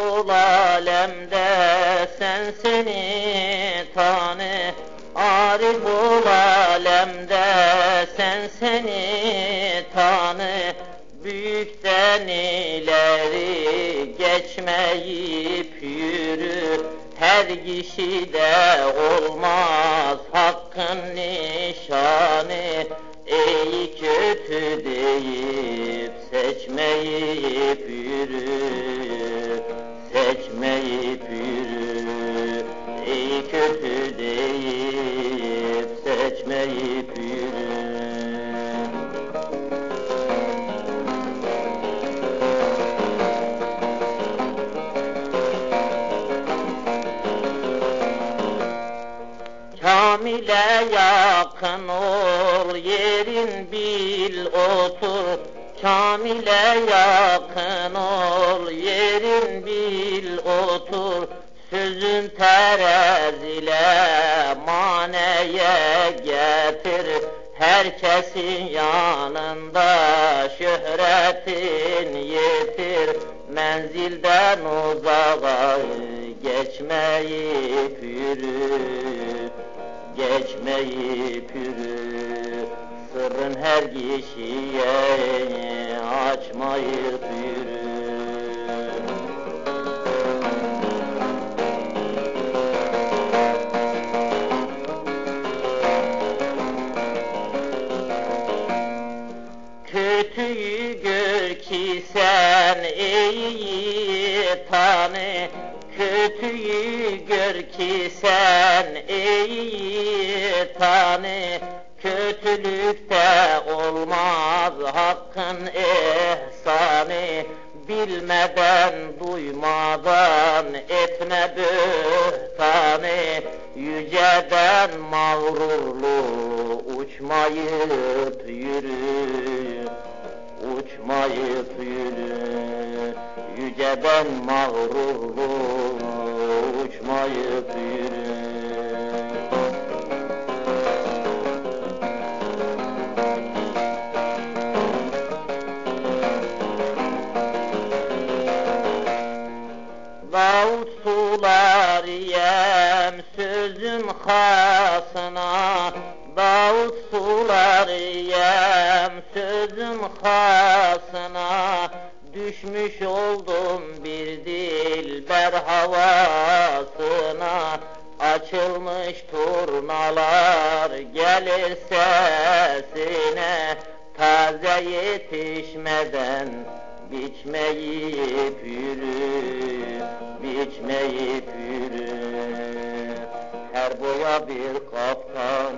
Fahul alemde sen seni tanı Arif Ariful alemde sen seni tanı. Büyükten ileri geçmeyip yürü Her kişide olmaz hakkın nişanı. İyi kötü deyip seçmeyip yürü. Seçmeyip yürü Kamile yakın ol yerin bil otur. Kamile yakın ol yerin bil otur. Sözün terazile Herkesin yanında şöhretin yetir. Menzilden uzağa geçmeyip yürü geçmeyip yürü. Sırrın her kişiye açmayıp ki sen iyi tanı Kötüyü gör ki sen iyi tanı. Kötülükte olmaz hakkın ehsanı Bilmeden duymadan etme böhtanı. Yüceden mağrurlu uçmayıp yürü Uçmayıp yürü Yüceden mağrurlu uçmayıp yürü. Davut sular yem sözüm hasına Davut sular yem sözüm hasına Düşmüş oldum bir dilber havasına Açılmış turnalar gelir sesine. Taze yetişmeden biçmeyip yürü Biçmeyip yürü. Her boya bir kaptan